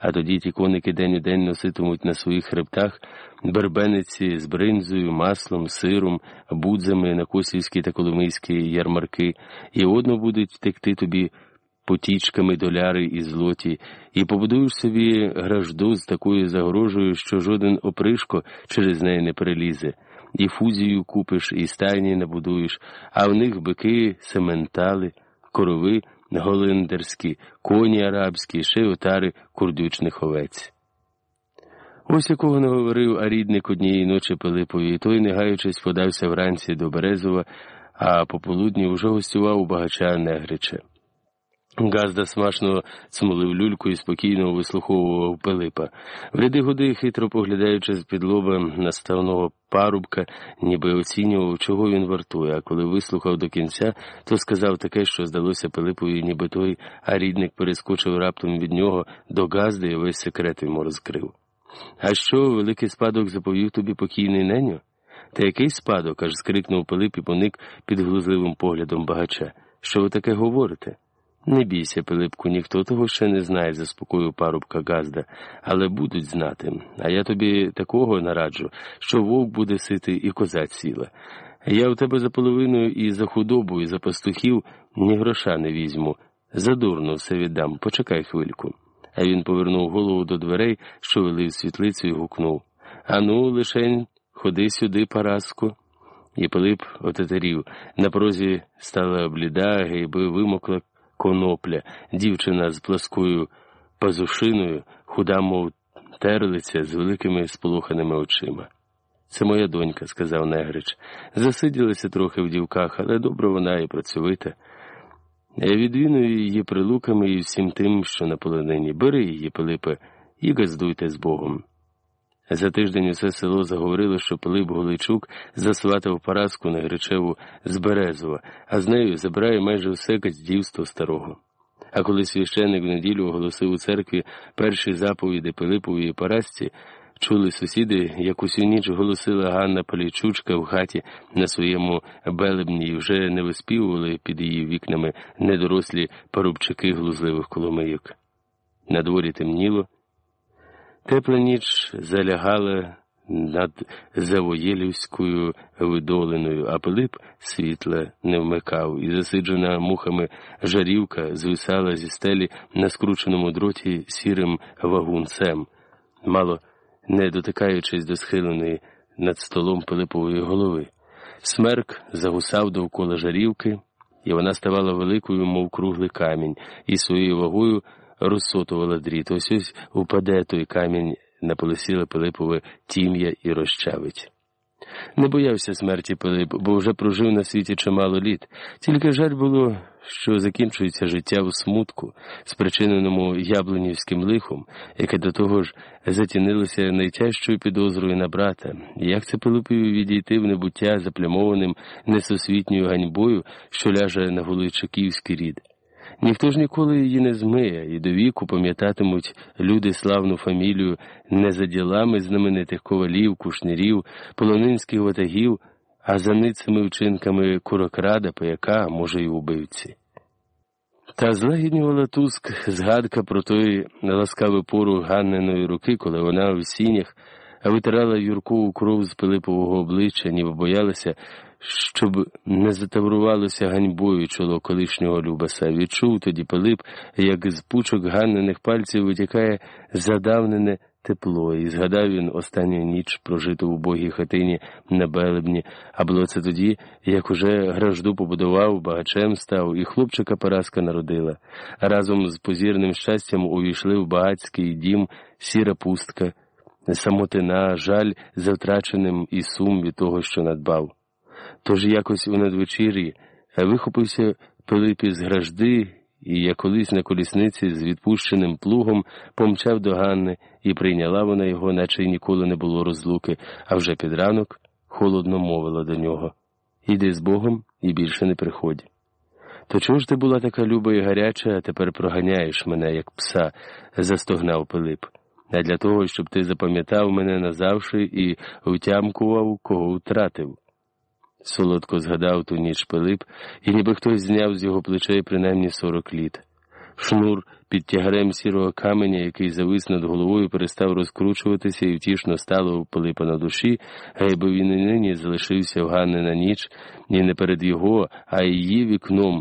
А тоді ті коники день у день носитимуть на своїх хребтах бербениці з бринзою, маслом, сиром, будзами на косівські та коломийські ярмарки, і одно будуть текти тобі потічками доляри і злоті, і побудуєш собі гражду з такою загрожею, що жоден опришко через неї не перелізе, і фузію купиш, і стайні набудуєш, а в них бики, сементали, корови голендерські, коні арабські, ще отари курдючних овець. Ось якого не говорив а рідник однієї ночі Пилипові, і той, не гаючись, подався вранці до Березова, а пополудні вже гостював у багача Негрича. Газда смачно цмолив люльку і спокійно вислуховував Пилипа. В ряди годи, хитро поглядаючи з під лоба наставного парубка, ніби оцінював, чого він вартує, а коли вислухав до кінця, то сказав таке, що здалося Пилипові, ніби той, а рідник перескочив раптом від нього до Газди і весь секрет йому розкрив. А що, великий спадок заповів тобі покійний неню? Та який спадок? аж скрикнув Пилип і поник під глузливим поглядом багача. Що ви таке говорите? Не бійся, Пилипку, ніхто того ще не знає, заспокоїв парубка Газда, але будуть знати. А я тобі такого нараджу, що вовк буде сити і коза ціла. Я у тебе за половиною і за худобу, і за пастухів ні гроша не візьму. Задурно все віддам, почекай хвильку. А він повернув голову до дверей, що вели світлицю, і гукнув Ану, лишень, ходи сюди, Параско. І Пилип отетерів. На прозі стала бліда, гейби вимокла конопля, дівчина з пласкою пазушиною, худа, мов терлиця з великими сполоханими очима. Це моя донька, сказав Негрич. Засиділася трохи в дівках, але добре вона і працьовита. Я відвіную її прилуками і всім тим, що на полонині. Бери її, Пилипе, і газдуйте з Богом. За тиждень усе село заговорило, що Пилип Голичук засватав Параску на Гречеву з Березова, а з нею забирає майже все каздівство старого. А коли священник в неділю оголосив у церкві перші заповіди Пилипові і Парасці, чули сусіди, як усю ніч голосила Ганна Полійчучка в хаті на своєму белебні і вже не виспівували під її вікнами недорослі парубчики глузливих коломийок. На дворі темніло. Тепла ніч залягала над Завоєлівською видоленою, а Пилип світла не вмикав, і засиджена мухами жарівка звисала зі стелі на скрученому дроті сірим вагунцем, мало не дотикаючись до схиленої над столом Пилипової голови. Смерк загусав довкола жарівки, і вона ставала великою, мов круглий камінь, і своєю вагою розсотувала дріт. Ось ось упаде той камінь на полисіле Пилипове тім'я і розчавить. Не боявся смерті Пилип, бо вже прожив на світі чимало літ. Тільки жаль було, що закінчується життя у смутку, спричиненому яблунівським лихом, яке до того ж затінилося найтяжчою підозрою на брата. Як це Пилипові відійти в небуття заплямованим несосвітньою ганьбою, що ляже на Гуличаківський рід? Ніхто ж ніколи її не змиє, і до віку пам'ятатимуть люди славну фамілію не за ділами знаменитих ковалів, кушнірів, полонинських ватагів, а за ницими вчинками курокрада, паяка, може, й убивці. Та злагіднювала Туск згадка про той ласкавий пору Ганниної руки, коли вона в сінях витирала Юркову кров з Пилипового обличчя, ніби боялася щоб не затаврувалося ганьбою чоло колишнього Любаса. Відчув тоді Пилип, як з пучок ганених пальців витікає задавнене тепло, і згадав він останню ніч прожиту в убогій хатині на Белебні, а було це тоді, як уже гражду побудував, багачем став, і хлопчика Параска народила. Разом з позірним щастям увійшли в багацький дім сіра пустка, самотина, жаль за втраченим і сум від того, що надбав. Тож якось у надвечір'ї вихопився Пилип із гражди і, як колись на колісниці з відпущеним плугом, помчав до Ганни, і прийняла вона його, наче й ніколи не було розлуки, а вже під ранок холодно мовила до нього Іди з Богом і більше не приходь. То чого ж ти була така люба і гаряча, а тепер проганяєш мене, як пса, застогнав Пилип. А для того, щоб ти запам'ятав мене назавжди і утямкував, кого втратив. Солодко згадав ту ніч Пилип, і ніби хтось зняв з його плечей принаймні сорок літ. Шнур під тягарем сірого каменя, який завис над головою, перестав розкручуватися і втішно стало у Пилипа на душі, гайби він і нині залишився в Ганни на ніч, і не перед його, а її вікном